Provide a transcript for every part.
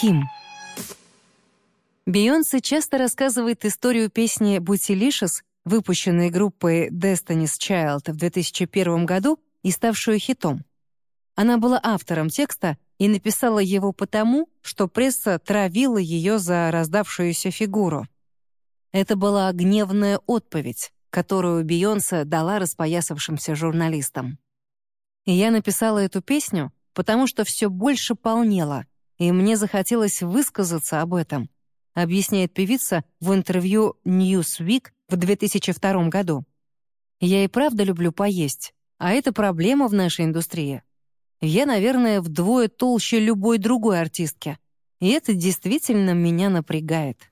Ким. Бейонсе часто рассказывает историю песни «Bootylicious», выпущенной группой Destiny's Child в 2001 году и ставшую хитом. Она была автором текста и написала его потому, что пресса травила ее за раздавшуюся фигуру. Это была гневная отповедь, которую Бейонсе дала распоясавшимся журналистам. И я написала эту песню, потому что все больше полнела — и мне захотелось высказаться об этом, объясняет певица в интервью Newsweek в 2002 году. Я и правда люблю поесть, а это проблема в нашей индустрии. Я, наверное, вдвое толще любой другой артистки, и это действительно меня напрягает.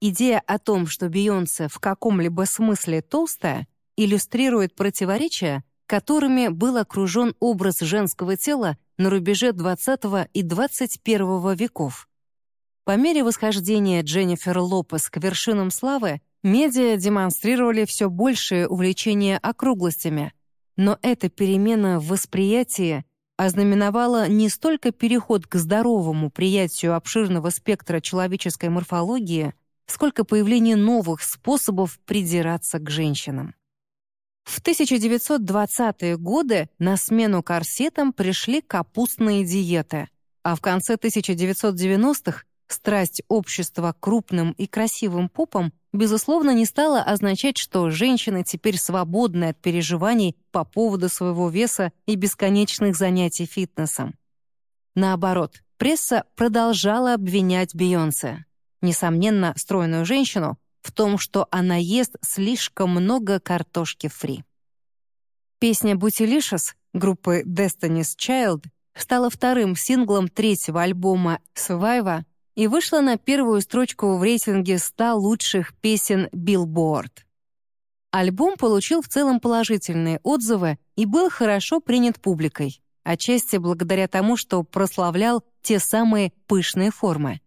Идея о том, что Бейонсе в каком-либо смысле толстая, иллюстрирует противоречия, которыми был окружен образ женского тела на рубеже XX и XXI веков. По мере восхождения Дженнифер Лопес к вершинам славы, медиа демонстрировали все большее увлечение округлостями, но эта перемена в восприятии ознаменовала не столько переход к здоровому приятию обширного спектра человеческой морфологии, сколько появление новых способов придираться к женщинам. В 1920-е годы на смену корсетам пришли капустные диеты, а в конце 1990-х страсть общества к крупным и красивым попам безусловно не стала означать, что женщины теперь свободны от переживаний по поводу своего веса и бесконечных занятий фитнесом. Наоборот, пресса продолжала обвинять Бейонсе, несомненно, стройную женщину, в том, что она ест слишком много картошки фри. Песня «Bootylicious» группы Destiny's Child стала вторым синглом третьего альбома «Survivor» и вышла на первую строчку в рейтинге 100 лучших песен Billboard. Альбом получил в целом положительные отзывы и был хорошо принят публикой, отчасти благодаря тому, что прославлял те самые пышные формы.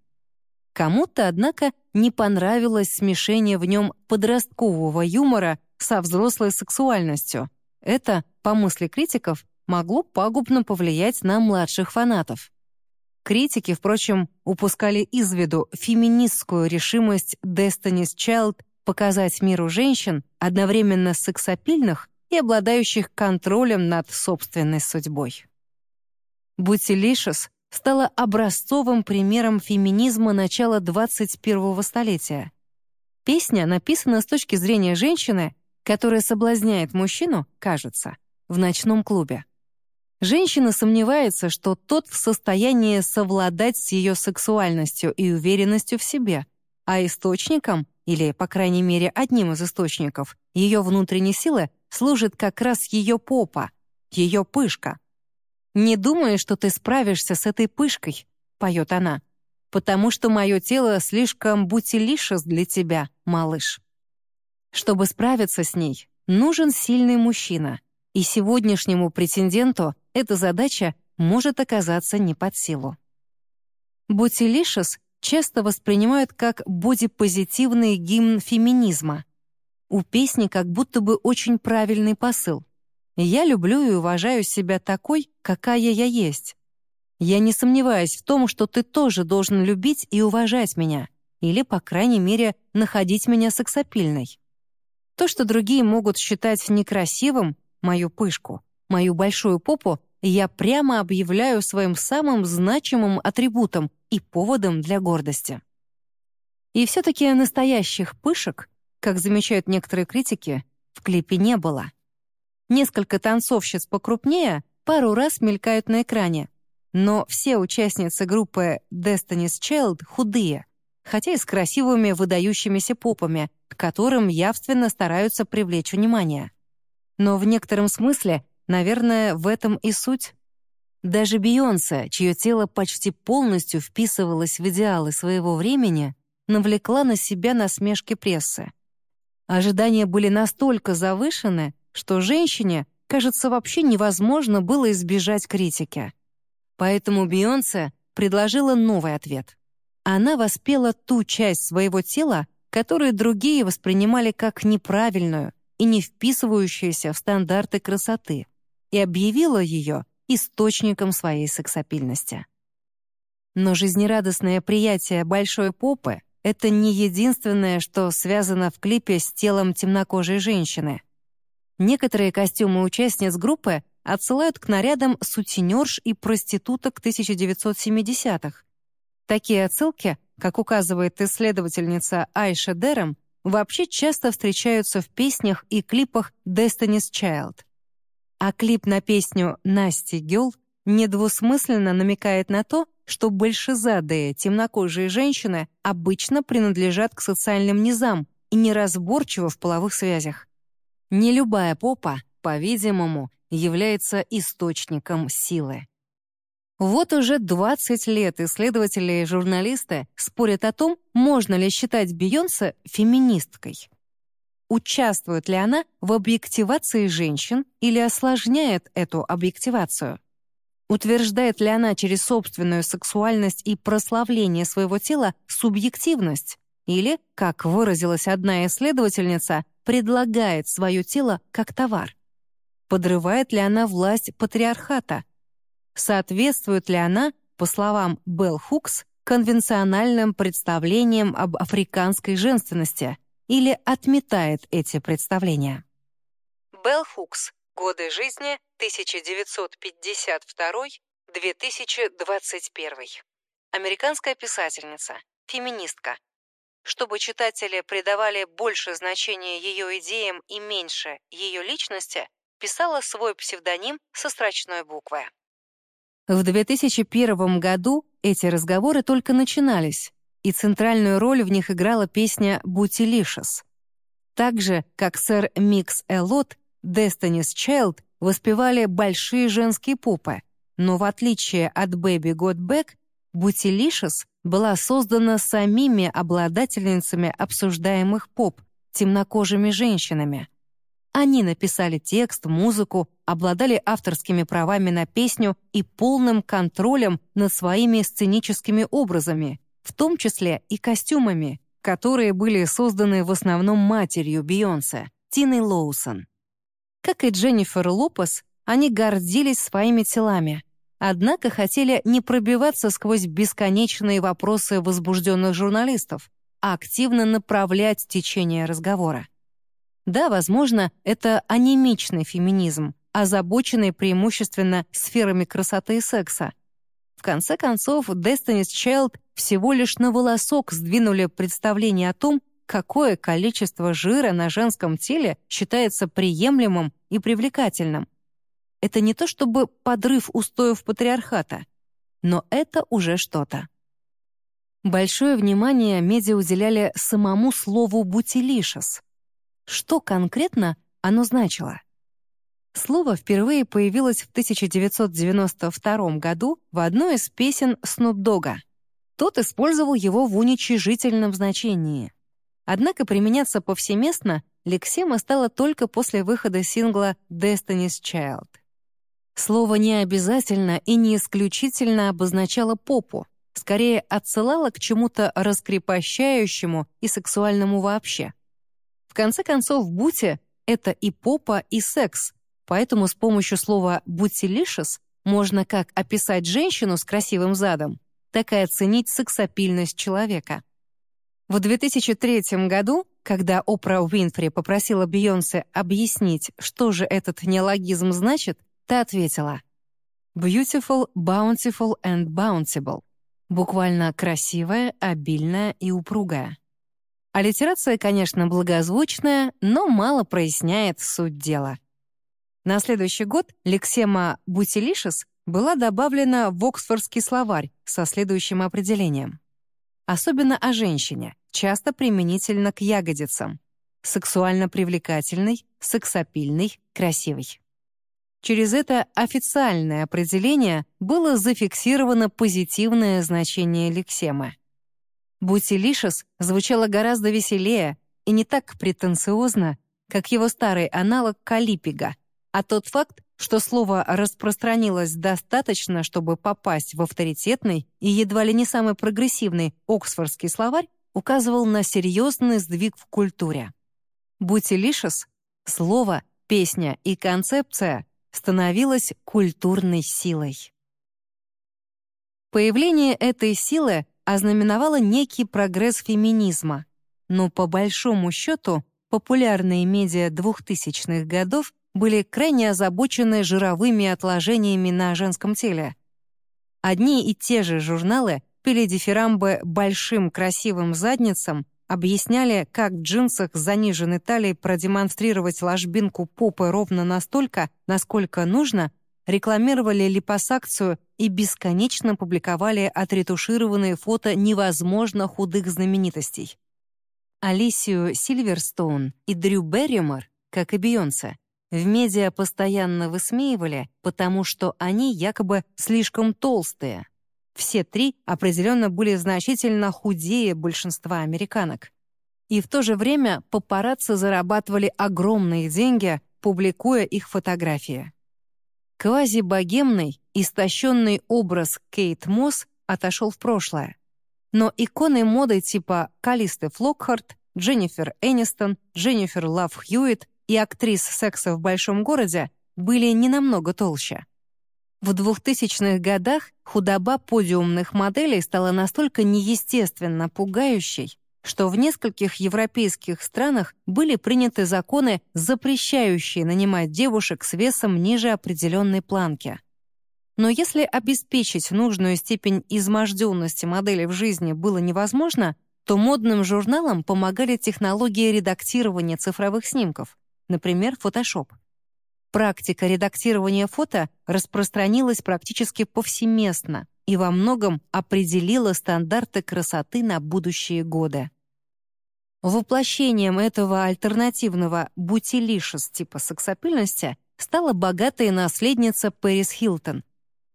Кому-то, однако, не понравилось смешение в нем подросткового юмора со взрослой сексуальностью. Это, по мысли критиков, могло пагубно повлиять на младших фанатов. Критики, впрочем, упускали из виду феминистскую решимость Destiny's Child показать миру женщин, одновременно сексапильных и обладающих контролем над собственной судьбой. Bootylicious стала образцовым примером феминизма начала 21-го столетия. Песня написана с точки зрения женщины, которая соблазняет мужчину, кажется, в ночном клубе. Женщина сомневается, что тот в состоянии совладать с ее сексуальностью и уверенностью в себе, а источником, или, по крайней мере, одним из источников, ее внутренней силы служит как раз ее попа, ее пышка. «Не думай, что ты справишься с этой пышкой», — поет она, «потому что мое тело слишком бутилишес для тебя, малыш». Чтобы справиться с ней, нужен сильный мужчина, и сегодняшнему претенденту эта задача может оказаться не под силу. Бутилишес часто воспринимают как бодипозитивный гимн феминизма. У песни как будто бы очень правильный посыл. Я люблю и уважаю себя такой, какая я есть. Я не сомневаюсь в том, что ты тоже должен любить и уважать меня, или, по крайней мере, находить меня сексапильной. То, что другие могут считать некрасивым, мою пышку, мою большую попу, я прямо объявляю своим самым значимым атрибутом и поводом для гордости. И все-таки настоящих пышек, как замечают некоторые критики, в клипе не было. Несколько танцовщиц покрупнее пару раз мелькают на экране, но все участницы группы Destiny's Child худые, хотя и с красивыми выдающимися попами, к которым явственно стараются привлечь внимание. Но в некотором смысле, наверное, в этом и суть. Даже Бейонсе, чье тело почти полностью вписывалось в идеалы своего времени, навлекла на себя насмешки прессы. Ожидания были настолько завышены, что женщине, кажется, вообще невозможно было избежать критики. Поэтому Бейонсе предложила новый ответ. Она воспела ту часть своего тела, которую другие воспринимали как неправильную и не вписывающуюся в стандарты красоты, и объявила ее источником своей сексапильности. Но жизнерадостное приятие большой попы — это не единственное, что связано в клипе с телом темнокожей женщины. Некоторые костюмы участниц группы отсылают к нарядам сутенерш и проституток 1970-х. Такие отсылки, как указывает исследовательница Айша Дерем, вообще часто встречаются в песнях и клипах Destiny's Child. А клип на песню «Насти Гёл» недвусмысленно намекает на то, что большезадые темнокожие женщины обычно принадлежат к социальным низам и неразборчивы в половых связях. Не любая попа, по-видимому, является источником силы. Вот уже 20 лет исследователи и журналисты спорят о том, можно ли считать Бейонсе феминисткой. Участвует ли она в объективации женщин или осложняет эту объективацию? Утверждает ли она через собственную сексуальность и прославление своего тела субъективность? Или, как выразилась одна исследовательница, предлагает свое тело как товар? Подрывает ли она власть патриархата? Соответствует ли она, по словам Белл Хукс, конвенциональным представлениям об африканской женственности или отметает эти представления? Белл Хукс. Годы жизни 1952-2021. Американская писательница, феминистка. Чтобы читатели придавали больше значения ее идеям и меньше ее личности, писала свой псевдоним со строчной буквы. В 2001 году эти разговоры только начинались, и центральную роль в них играла песня «Бутилишес». Так же, как сэр Микс Элот, Destiny's Child воспевали большие женские попы, но в отличие от Baby Got Back, Bootylicious была создана самими обладательницами обсуждаемых поп, темнокожими женщинами. Они написали текст, музыку, обладали авторскими правами на песню и полным контролем над своими сценическими образами, в том числе и костюмами, которые были созданы в основном матерью Бейонсе, Тиной Лоусон. Как и Дженнифер Лопес, они гордились своими телами, однако хотели не пробиваться сквозь бесконечные вопросы возбужденных журналистов, а активно направлять течение разговора. Да, возможно, это анемичный феминизм, озабоченный преимущественно сферами красоты и секса. В конце концов, Destiny's Child всего лишь на волосок сдвинули представление о том, какое количество жира на женском теле считается приемлемым и привлекательным. Это не то чтобы подрыв устоев патриархата, но это уже что-то. Большое внимание медиа уделяли самому слову «бутилишес». Что конкретно оно значило? Слово впервые появилось в 1992 году в одной из песен Снупдога. Тот использовал его в уничижительном значении — Однако применяться повсеместно лексема стала только после выхода сингла «Destiny's Child». Слово не обязательно и не исключительно обозначало попу, скорее отсылало к чему-то раскрепощающему и сексуальному вообще. В конце концов, бути — это и попа, и секс, поэтому с помощью слова «бутилишес» можно как описать женщину с красивым задом, так и оценить сексапильность человека. В 2003 году, когда Опра Уинфри попросила Бейонсе объяснить, что же этот неологизм значит, та ответила «Beautiful, bountiful and bountiful» буквально красивая, обильная и упругая. Аллитерация, конечно, благозвучная, но мало проясняет суть дела. На следующий год лексема «бутилишес» была добавлена в Оксфордский словарь со следующим определением. Особенно о женщине, часто применительно к ягодицам. Сексуально привлекательный, сексапильный, красивый. Через это официальное определение было зафиксировано позитивное значение лексемы. «Бутилишес» звучало гораздо веселее и не так претенциозно, как его старый аналог «калипига», а тот факт, что слово распространилось достаточно, чтобы попасть в авторитетный и едва ли не самый прогрессивный Оксфордский словарь, указывал на серьезный сдвиг в культуре. «Бутилишес» — слово, песня и концепция становилась культурной силой. Появление этой силы ознаменовало некий прогресс феминизма, но по большому счету популярные медиа 2000-х годов были крайне озабочены жировыми отложениями на женском теле. Одни и те же журналы пели дифирамбы большим красивым задницам, объясняли, как в джинсах с заниженной талией продемонстрировать ложбинку попы ровно настолько, насколько нужно, рекламировали липосакцию и бесконечно публиковали отретушированные фото невозможно худых знаменитостей. Алисию Сильверстоун и Дрю Берримор, как и Бейонсе, в медиа постоянно высмеивали, потому что они якобы слишком толстые. Все три определенно были значительно худее большинства американок. И в то же время папарацци зарабатывали огромные деньги, публикуя их фотографии. Квази-богемный, истощенный образ Кейт Мосс отошел в прошлое. Но иконы моды типа Калисты Флокхарт, Дженнифер Энистон, Дженнифер Лав Хьюитт и актрис секса в большом городе были не намного толще. В 2000-х годах худоба подиумных моделей стала настолько неестественно пугающей, что в нескольких европейских странах были приняты законы, запрещающие нанимать девушек с весом ниже определенной планки. Но если обеспечить нужную степень изможденности модели в жизни было невозможно, то модным журналам помогали технологии редактирования цифровых снимков, например, Photoshop. Практика редактирования фото распространилась практически повсеместно и во многом определила стандарты красоты на будущие годы. Воплощением этого альтернативного бутилишес типа сексапильности стала богатая наследница Пэрис Хилтон.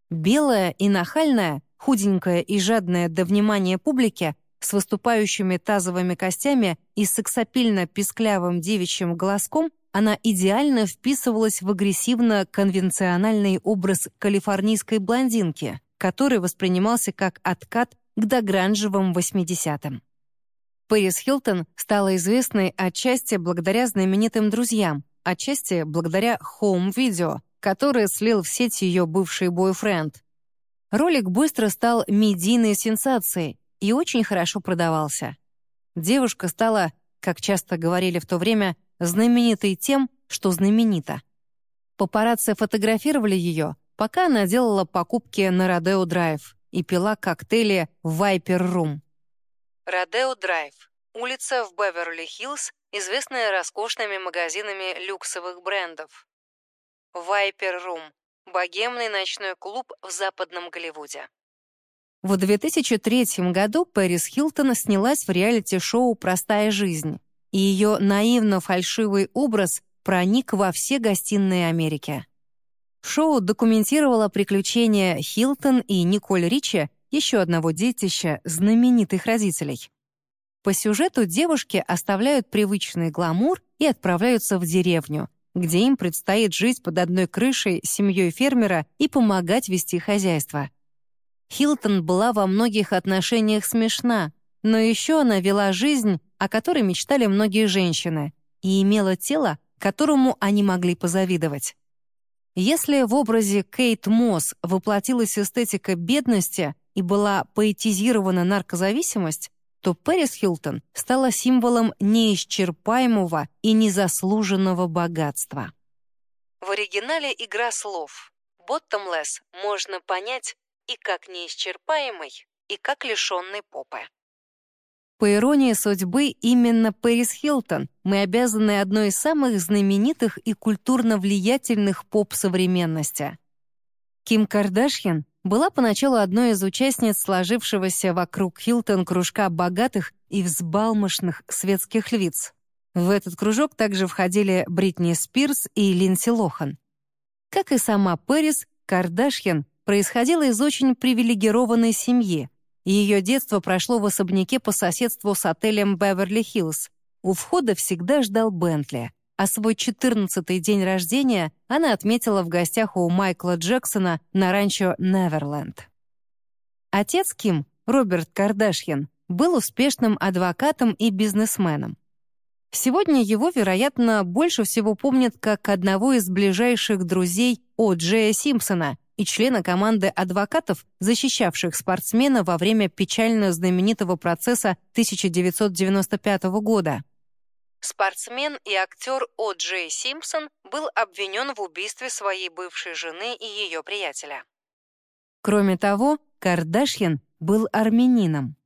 Белая и нахальная, худенькая и жадная до внимания публики, с выступающими тазовыми костями и сексапильно-писклявым девичьим голоском она идеально вписывалась в агрессивно-конвенциональный образ калифорнийской блондинки, который воспринимался как откат к догранжевым 80-м. Пэрис Хилтон стала известной отчасти благодаря знаменитым друзьям, отчасти благодаря хоум-видео, которое слил в сеть ее бывший бойфренд. Ролик быстро стал медийной сенсацией и очень хорошо продавался. Девушка стала, как часто говорили в то время, знаменитой тем, что знаменита. Папарацци фотографировали ее, пока она делала покупки на Родео Драйв и пила коктейли в Вайпер Рум. Родео Драйв — улица в Беверли-Хиллз, известная роскошными магазинами люксовых брендов. Вайпер Рум — богемный ночной клуб в западном Голливуде. В 2003 году Пэрис Хилтон снялась в реалити-шоу «Простая жизнь», и ее наивно-фальшивый образ проник во все гостиные Америки. Шоу документировало приключения Хилтон и Николь Ричи, еще одного детища знаменитых родителей. По сюжету девушки оставляют привычный гламур и отправляются в деревню, где им предстоит жить под одной крышей с семьей фермера и помогать вести хозяйство. Хилтон была во многих отношениях смешна, но еще она вела жизнь, о которой мечтали многие женщины, и имела тело, которому они могли позавидовать. Если в образе Кейт Мосс воплотилась эстетика бедности и была поэтизирована наркозависимость, то Пэрис Хилтон стала символом неисчерпаемого и незаслуженного богатства. В оригинале игра слов «bottomless» можно понять и как неисчерпаемый, и как лишенный попы. По иронии судьбы, именно Пэрис Хилтон мы обязаны одной из самых знаменитых и культурно влиятельных поп современности. Ким Кардашьян была поначалу одной из участниц сложившегося вокруг Хилтон кружка богатых и взбалмошных светских львиц. В этот кружок также входили Бритни Спирс и Линдси Лохан. Как и сама Пэрис, Кардашьян происходила из очень привилегированной семьи — ее детство прошло в особняке по соседству с отелем «Беверли-Хиллз». У входа всегда ждал Бентли, а свой 14-й день рождения она отметила в гостях у Майкла Джексона на ранчо Неверленд. Отец Ким, Роберт Кардашьян, был успешным адвокатом и бизнесменом. Сегодня его, вероятно, больше всего помнят как одного из ближайших друзей О. Джея Симпсона, и члена команды адвокатов, защищавших спортсмена во время печально знаменитого процесса 1995 года. Спортсмен и актер О. Джей Симпсон был обвинен в убийстве своей бывшей жены и ее приятеля. Кроме того, Кардашьян был армянином.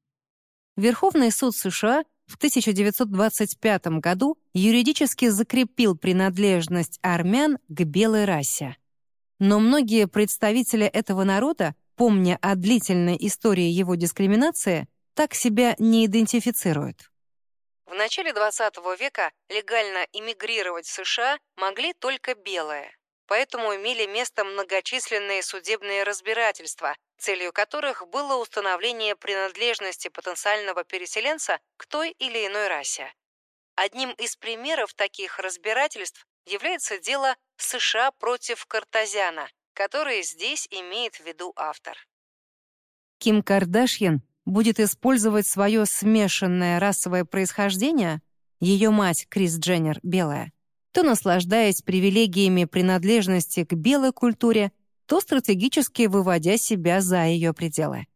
Верховный суд США в 1925 году юридически закрепил принадлежность армян к белой расе. Но многие представители этого народа, помня о длительной истории его дискриминации, так себя не идентифицируют. В начале XX века легально иммигрировать в США могли только белые, поэтому имели место многочисленные судебные разбирательства, целью которых было установление принадлежности потенциального переселенца к той или иной расе. Одним из примеров таких разбирательств является дело США против Картазяна, которое здесь имеет в виду автор. Ким Кардашьян будет использовать свое смешанное расовое происхождение, ее мать Крис Дженнер белая, то наслаждаясь привилегиями принадлежности к белой культуре, то стратегически выводя себя за ее пределы.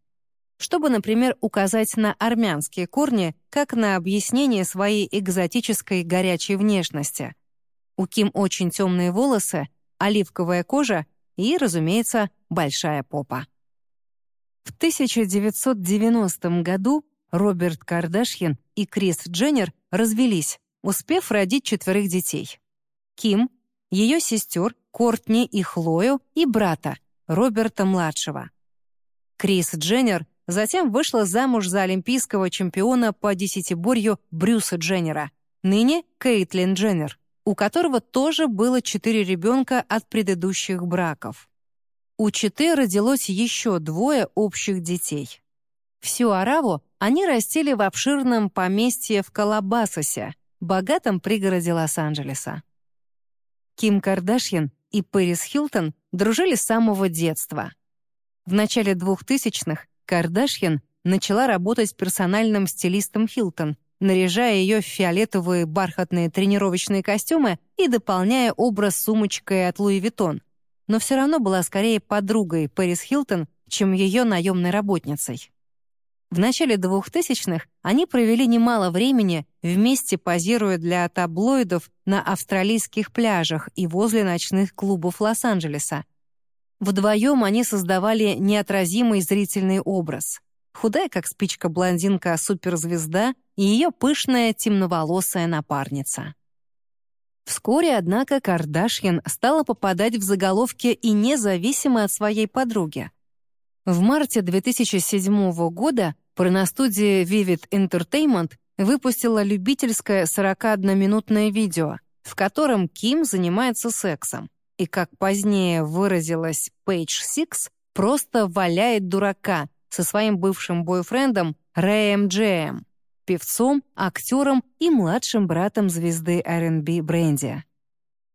Чтобы, например, указать на армянские корни как на объяснение своей экзотической горячей внешности. У Ким очень темные волосы, оливковая кожа и, разумеется, большая попа. В 1990 году Роберт Кардашьян и Крис Дженнер развелись, успев родить четверых детей. Ким, ее сестер Кортни и Хлою и брата, Роберта-младшего. Крис Дженнер затем вышла замуж за олимпийского чемпиона по десятиборью Брюса Дженнера, ныне Кейтлин Дженнер, у которого тоже было четыре ребенка от предыдущих браков. У четы родилось еще двое общих детей. Всю ораву они растили в обширном поместье в Калабасосе, богатом пригороде Лос-Анджелеса. Ким Кардашьян и Пэрис Хилтон дружили с самого детства. В начале 2000-х Кардашьян начала работать персональным стилистом Хилтон, наряжая ее в фиолетовые бархатные тренировочные костюмы и дополняя образ сумочкой от Луи Виттон, но все равно была скорее подругой Пэрис Хилтон, чем ее наемной работницей. В начале 2000-х они провели немало времени, вместе позируя для таблоидов на австралийских пляжах и возле ночных клубов Лос-Анджелеса. Вдвоем они создавали неотразимый зрительный образ. Худая, как спичка блондинка, суперзвезда и ее пышная темноволосая напарница. Вскоре, однако, Кардашьян стала попадать в заголовки и независимо от своей подруги. В марте 2007 года Порностудия Vivid Entertainment выпустила любительское 41-минутное видео, в котором Ким занимается сексом и, как позднее выразилась Page Six, просто валяет дурака со своим бывшим бойфрендом Рэем Джеем, певцом, актером и младшим братом звезды R&B Бренди.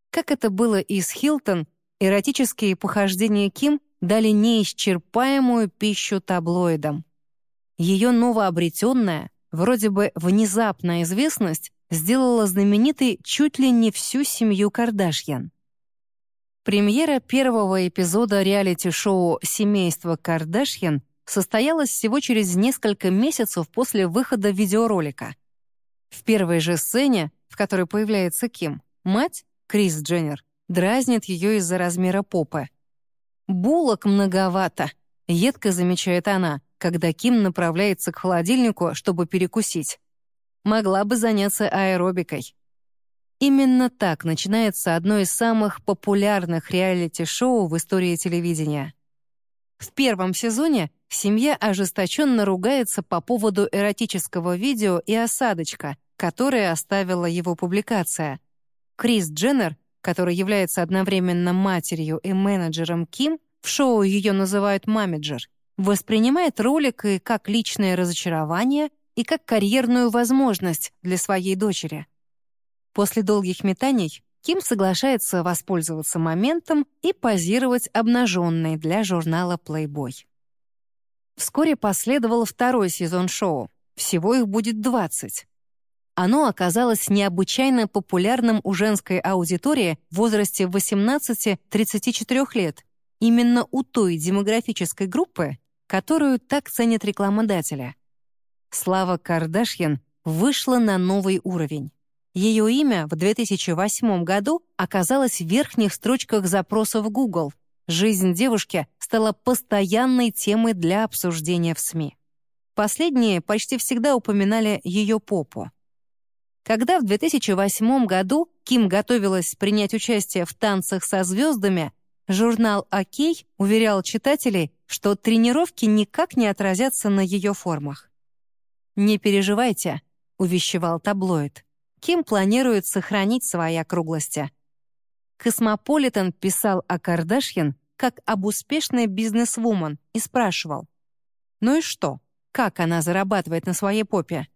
Как это было и с Хилтон, эротические похождения Ким дали неисчерпаемую пищу таблоидам. Ее новообретенная, вроде бы внезапная известность сделала знаменитой чуть ли не всю семью Кардашьян. Премьера первого эпизода реалити-шоу «Семейство Кардашьян» состоялась всего через несколько месяцев после выхода видеоролика. В первой же сцене, в которой появляется Ким, мать, Крис Дженнер, дразнит ее из-за размера попы. «Булок многовато», — едко замечает она, когда Ким направляется к холодильнику, чтобы перекусить. Могла бы заняться аэробикой. Именно так начинается одно из самых популярных реалити-шоу в истории телевидения. В первом сезоне семья ожесточенно ругается по поводу эротического видео и осадочка, которое оставила его публикация. Крис Дженнер, который является одновременно матерью и менеджером Ким, в шоу ее называют «мамеджер», воспринимает ролик и как личное разочарование, и как карьерную возможность для своей дочери. После долгих метаний Ким соглашается воспользоваться моментом и позировать обнаженной для журнала Playboy. Вскоре последовал второй сезон шоу. Всего их будет 20. Оно оказалось необычайно популярным у женской аудитории в возрасте 18-34 лет именно у той демографической группы, которую так ценят рекламодатели. Слава Кардашьян вышла на новый уровень. Ее имя в 2008 году оказалось в верхних строчках запросов Google. Жизнь девушки стала постоянной темой для обсуждения в СМИ. Последние почти всегда упоминали ее попу. Когда в 2008 году Ким готовилась принять участие в «Танцах со звездами», журнал «Окей» уверял читателей, что тренировки никак не отразятся на ее формах. «Не переживайте», — увещевал таблоид. Ким планирует сохранить свои округлости. Космополитен писал о Кардашьян как об успешной бизнесвумен и спрашивал, «Ну и что? Как она зарабатывает на своей попе?»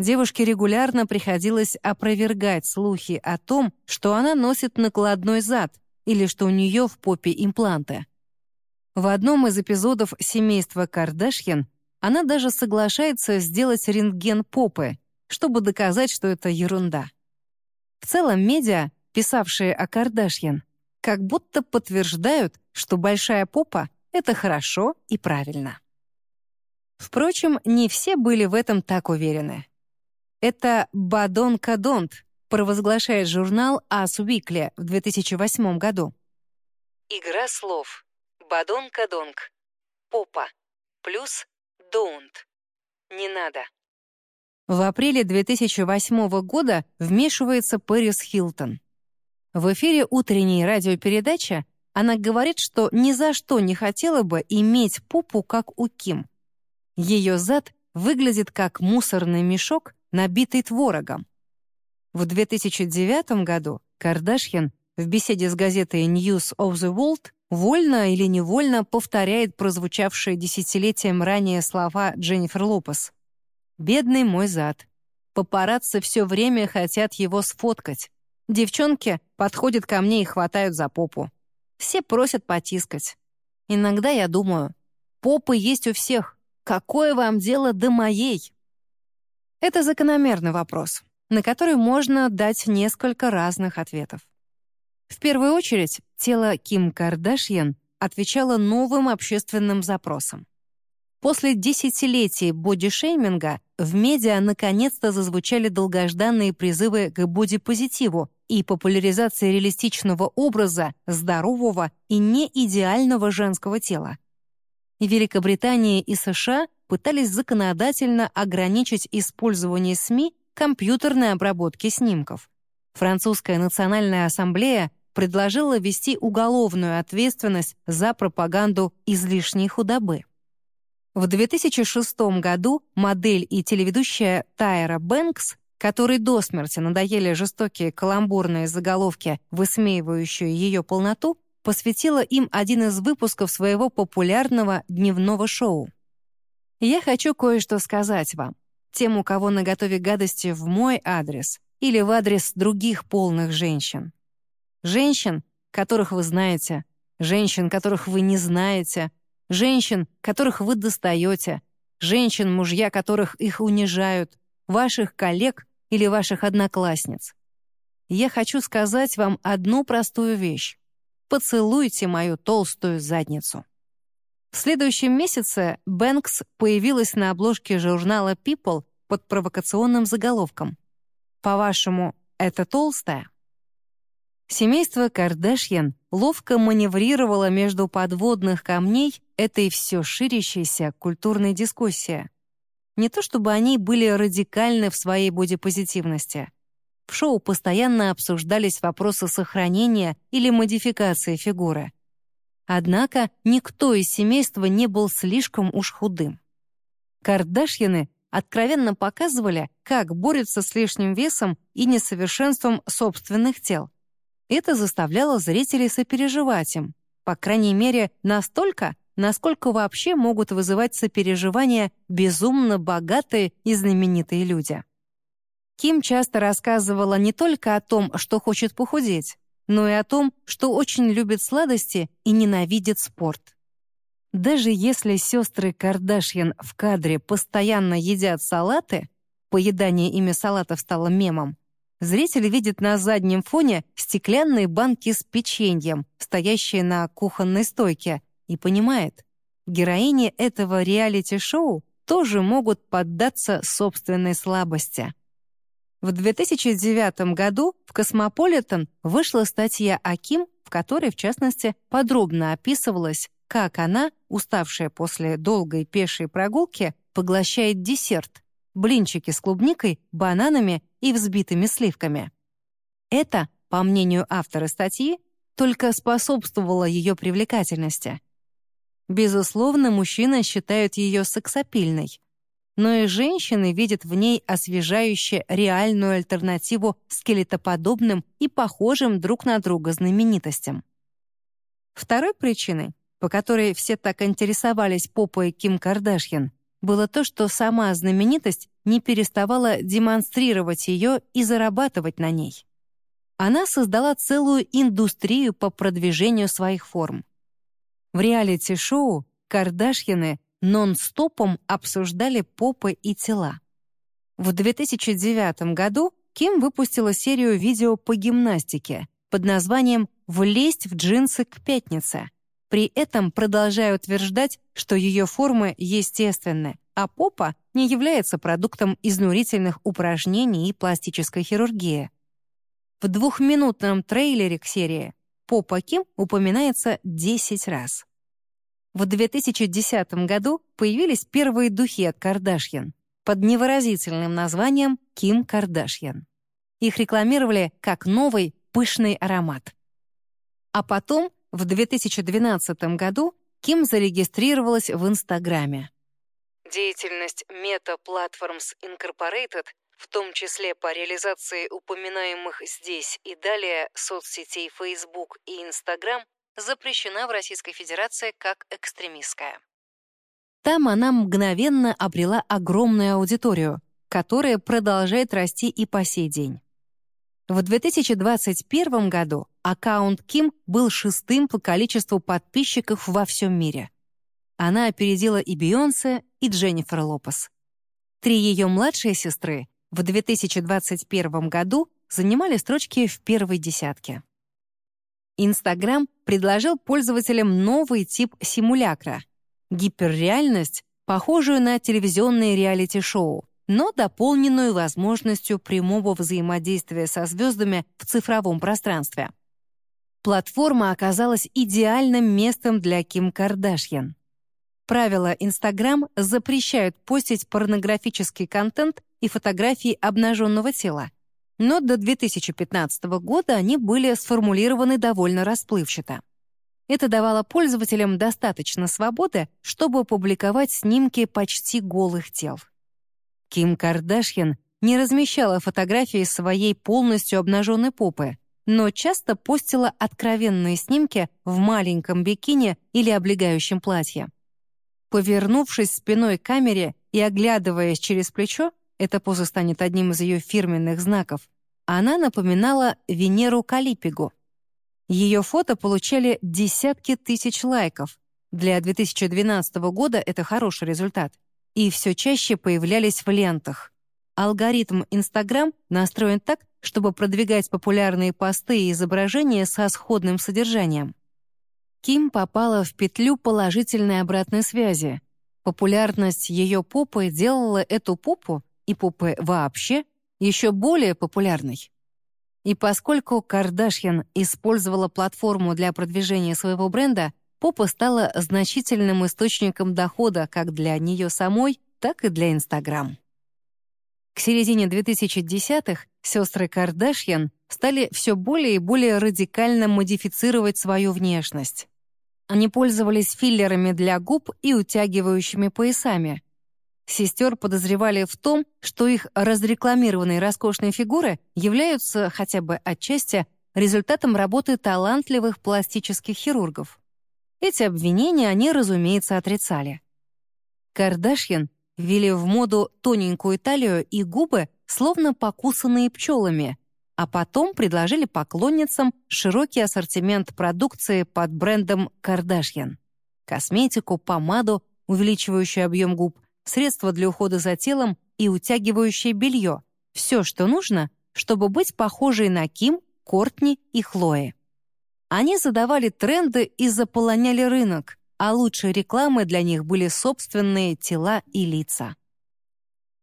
Девушке регулярно приходилось опровергать слухи о том, что она носит накладной зад или что у нее в попе импланты. В одном из эпизодов «Семейства Кардашьян» она даже соглашается сделать рентген попы, чтобы доказать, что это ерунда. В целом, медиа, писавшие о Кардашьян, как будто подтверждают, что большая попа — это хорошо и правильно. Впрочем, не все были в этом так уверены. Это «Бадон Кадонт», провозглашает журнал «Ас Уикли» в 2008 году. Игра слов. «Бадон Кадонг». Попа. Плюс «Don't». Не надо. В апреле 2008 года вмешивается Пэрис Хилтон. В эфире утренней радиопередачи она говорит, что ни за что не хотела бы иметь попу, как у Ким. Ее зад выглядит как мусорный мешок, набитый творогом. В 2009 году Кардашьян в беседе с газетой News of the World вольно или невольно повторяет прозвучавшие десятилетием ранее слова Дженнифер Лопес. Бедный мой зад. Папарацци все время хотят его сфоткать. Девчонки подходят ко мне и хватают за попу. Все просят потискать. Иногда я думаю, попы есть у всех. Какое вам дело до моей? Это закономерный вопрос, на который можно дать несколько разных ответов. В первую очередь, тело Ким Кардашьян отвечало новым общественным запросам. После десятилетий бодишейминга в медиа наконец-то зазвучали долгожданные призывы к бодипозитиву и популяризации реалистичного образа здорового и неидеального женского тела. Великобритания и США пытались законодательно ограничить использование СМИ компьютерной обработки снимков. Французская национальная ассамблея предложила ввести уголовную ответственность за пропаганду излишней худобы. В 2006 году модель и телеведущая Тайра Бэнкс, которой до смерти надоели жестокие каламбурные заголовки, высмеивающие ее полноту, посвятила им один из выпусков своего популярного дневного шоу. Я хочу кое-что сказать вам, тем, у кого наготове гадости в мой адрес или в адрес других полных женщин. Женщин, которых вы знаете, женщин, которых вы не знаете, женщин, которых вы достаете, женщин, мужья которых их унижают, ваших коллег или ваших одноклассниц. Я хочу сказать вам одну простую вещь. Поцелуйте мою толстую задницу. В следующем месяце Бэнкс появилась на обложке журнала People под провокационным заголовком. По-вашему, это толстая? Семейство Кардашьян ловко маневрировало между подводных камней этой все ширящейся культурной дискуссии. Не то чтобы они были радикальны в своей бодипозитивности. В шоу постоянно обсуждались вопросы сохранения или модификации фигуры. Однако никто из семейства не был слишком уж худым. Кардашьяны откровенно показывали, как борются с лишним весом и несовершенством собственных тел — это заставляло зрителей сопереживать им, по крайней мере, настолько, насколько вообще могут вызывать сопереживание безумно богатые и знаменитые люди. Ким часто рассказывала не только о том, что хочет похудеть, но и о том, что очень любит сладости и ненавидит спорт. Даже если сестры Кардашьян в кадре постоянно едят салаты, поедание ими салатов стало мемом, зритель видит на заднем фоне стеклянные банки с печеньем, стоящие на кухонной стойке, и понимает, героини этого реалити-шоу тоже могут поддаться собственной слабости. В 2009 году в «Космополитен» вышла статья о Ким, в которой, в частности, подробно описывалось, как она, уставшая после долгой пешей прогулки, поглощает десерт — блинчики с клубникой, бананами и взбитыми сливками. Это, по мнению автора статьи, только способствовало ее привлекательности. Безусловно, мужчины считают ее сексапильной, но и женщины видят в ней освежающе реальную альтернативу скелетоподобным и похожим друг на друга знаменитостям. Второй причиной, по которой все так интересовались попой Ким Кардашьян, было то, что сама знаменитость не переставала демонстрировать ее и зарабатывать на ней. Она создала целую индустрию по продвижению своих форм. В реалити-шоу Кардашьяны нон-стопом обсуждали попы и тела. В 2009 году Ким выпустила серию видео по гимнастике под названием «Влезть в джинсы к пятнице», при этом продолжая утверждать, что ее формы естественны, а попа не является продуктом изнурительных упражнений и пластической хирургии. В двухминутном трейлере к серии попа Ким упоминается 10 раз. В 2010 году появились первые духи от Кардашьян под невыразительным названием «Ким Кардашьян». Их рекламировали как новый пышный аромат. А потом, в 2012 году, Ким зарегистрировалась в Инстаграме. Деятельность Meta Platforms Incorporated, в том числе по реализации упоминаемых здесь и далее соцсетей Facebook и Instagram, запрещена в Российской Федерации как экстремистская. Там она мгновенно обрела огромную аудиторию, которая продолжает расти и по сей день. В 2021 году аккаунт Ким был шестым по количеству подписчиков во всем мире. Она опередила и Бейонсе, и Дженнифер Лопес. Три ее младшие сестры в 2021 году занимали строчки в первой десятке. Инстаграм предложил пользователям новый тип симулякра — гиперреальность, похожую на телевизионные реалити-шоу, но дополненную возможностью прямого взаимодействия со звездами в цифровом пространстве. Платформа оказалась идеальным местом для Ким Кардашьян. Правила Инстаграм запрещают постить порнографический контент и фотографии обнаженного тела, но до 2015 года они были сформулированы довольно расплывчато. Это давало пользователям достаточно свободы, чтобы публиковать снимки почти голых тел. Ким Кардашьян не размещала фотографии своей полностью обнаженной попы, но часто постила откровенные снимки в маленьком бикини или облегающем платье. Повернувшись спиной к камере и оглядываясь через плечо, эта поза станет одним из ее фирменных знаков, она напоминала Венеру Калипигу. Ее фото получали десятки тысяч лайков. Для 2012 года это хороший результат. И все чаще появлялись в лентах. Алгоритм Instagram настроен так, чтобы продвигать популярные посты и изображения со сходным содержанием. Ким попала в петлю положительной обратной связи. Популярность ее попы делала эту попу и попы вообще еще более популярной. И поскольку Кардашьян использовала платформу для продвижения своего бренда, попа стала значительным источником дохода как для нее самой, так и для Инстаграм. К середине 2010-х сестры Кардашьян стали все более и более радикально модифицировать свою внешность. Они пользовались филлерами для губ и утягивающими поясами. Сестер подозревали в том, что их разрекламированные роскошные фигуры являются хотя бы отчасти результатом работы талантливых пластических хирургов. Эти обвинения они, разумеется, отрицали. Кардашьян ввели в моду тоненькую талию и губы, словно покусанные пчелами, а потом предложили поклонницам широкий ассортимент продукции под брендом «Кардашьян». Косметику, помаду, увеличивающую объем губ, средства для ухода за телом и утягивающее белье. Все, что нужно, чтобы быть похожей на Ким, Кортни и Хлои. Они задавали тренды и заполоняли рынок, а лучшей рекламой для них были собственные тела и лица.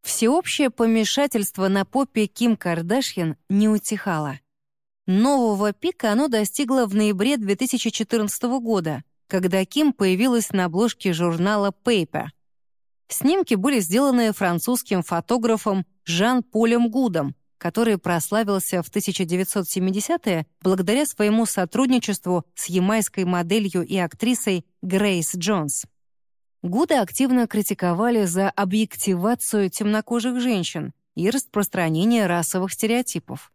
Всеобщее помешательство на попе Ким Кардашьян не утихало. Нового пика оно достигло в ноябре 2014 года, когда Ким появилась на обложке журнала Paper. Снимки были сделаны французским фотографом Жан-Полем Гудом, который прославился в 1970-е благодаря своему сотрудничеству с ямайской моделью и актрисой Грейс Джонс. Гуда активно критиковали за объективацию темнокожих женщин и распространение расовых стереотипов.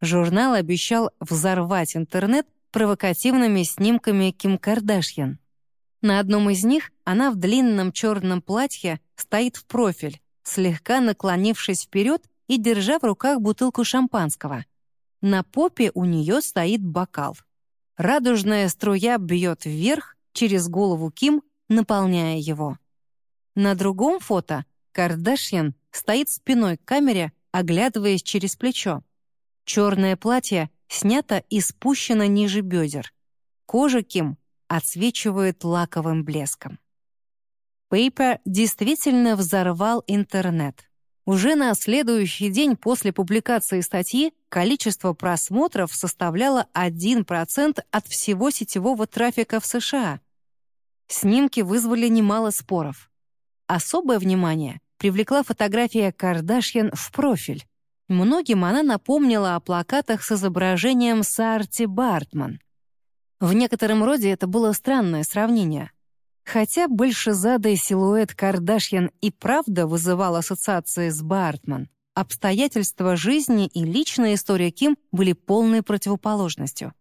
Журнал обещал взорвать интернет провокативными снимками Ким Кардашьян. На одном из них она в длинном черном платье стоит в профиль, слегка наклонившись вперед и держа в руках бутылку шампанского. На попе у нее стоит бокал. Радужная струя бьет вверх через голову Ким наполняя его. На другом фото Кардашьян стоит спиной к камере, оглядываясь через плечо. Черное платье снято и спущено ниже бедер. Кожа Ким отсвечивает лаковым блеском. Пейпер действительно взорвал интернет. Уже на следующий день после публикации статьи количество просмотров составляло 1% от всего сетевого трафика в США — Снимки вызвали немало споров. Особое внимание привлекла фотография Кардашьян в профиль. Многим она напомнила о плакатах с изображением Сарти Бартман. В некотором роде это было странное сравнение. Хотя большезадый силуэт Кардашьян и правда вызывал ассоциации с Бартман, обстоятельства жизни и личная история Ким были полной противоположностью.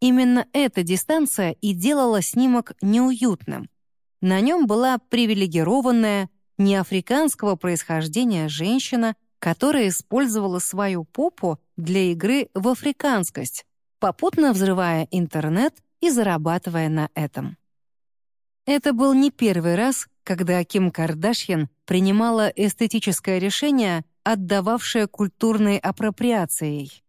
Именно эта дистанция и делала снимок неуютным. На нем была привилегированная, неафриканского происхождения женщина, которая использовала свою попу для игры в африканскость, попутно взрывая интернет и зарабатывая на этом. Это был не первый раз, когда Ким Кардашьян принимала эстетическое решение, отдававшее культурной апроприацией.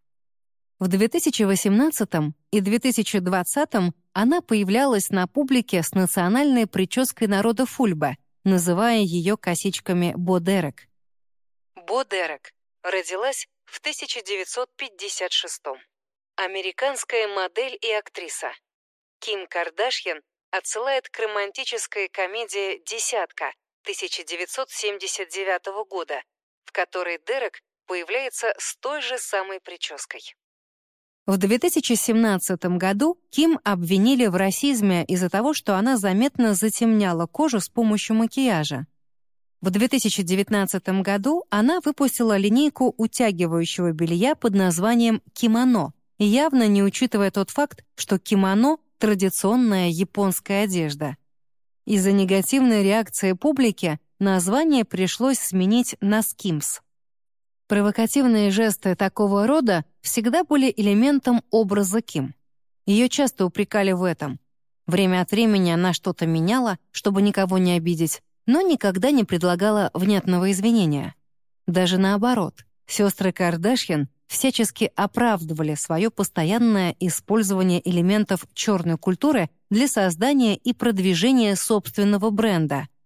В 2018 и 2020 она появлялась на публике с национальной прической народа Фульба, называя ее косичками Бодерек. Бодерек родилась в 1956 Американская модель и актриса. Ким Кардашьян отсылает к романтической комедии «Десятка» 1979 года, в которой Дерек появляется с той же самой прической. В 2017 году Ким обвинили в расизме из-за того, что она заметно затемняла кожу с помощью макияжа. В 2019 году она выпустила линейку утягивающего белья под названием «Кимоно», явно не учитывая тот факт, что кимоно — традиционная японская одежда. Из-за негативной реакции публики название пришлось сменить на «Скимс». Провокативные жесты такого рода всегда были элементом образа Ким. Ее часто упрекали в этом. Время от времени она что-то меняла, чтобы никого не обидеть, но никогда не предлагала внятного извинения. Даже наоборот, сестры Кардашьян всячески оправдывали свое постоянное использование элементов черной культуры для создания и продвижения собственного бренда —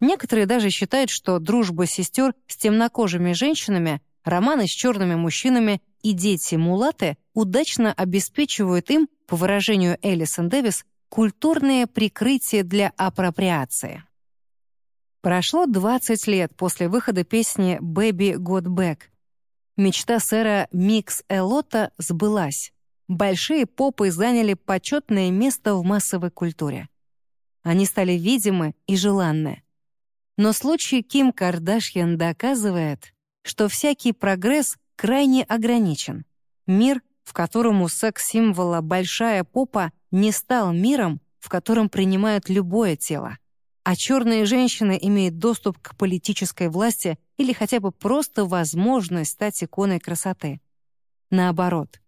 Некоторые даже считают, что дружба сестер с темнокожими женщинами, романы с черными мужчинами и дети-мулаты удачно обеспечивают им, по выражению Элисон Дэвис, культурное прикрытие для апроприации. Прошло 20 лет после выхода песни «Baby Got Back». Мечта сэра Микс Элота сбылась. Большие попы заняли почетное место в массовой культуре. Они стали видимы и желанны. Но случай Ким Кардашьян доказывает, что всякий прогресс крайне ограничен. Мир, в котором у секс-символа большая попа, не стал миром, в котором принимают любое тело. А черные женщины имеют доступ к политической власти или хотя бы просто возможность стать иконой красоты. Наоборот.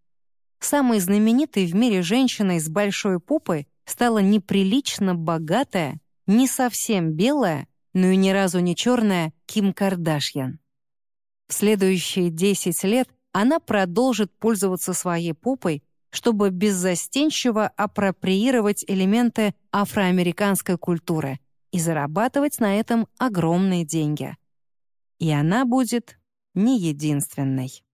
Самой знаменитой в мире женщиной с большой попой стала неприлично богатая, не совсем белая, но и ни разу не черная Ким Кардашьян. В следующие 10 лет она продолжит пользоваться своей попой, чтобы беззастенчиво апроприировать элементы афроамериканской культуры и зарабатывать на этом огромные деньги. И она будет не единственной.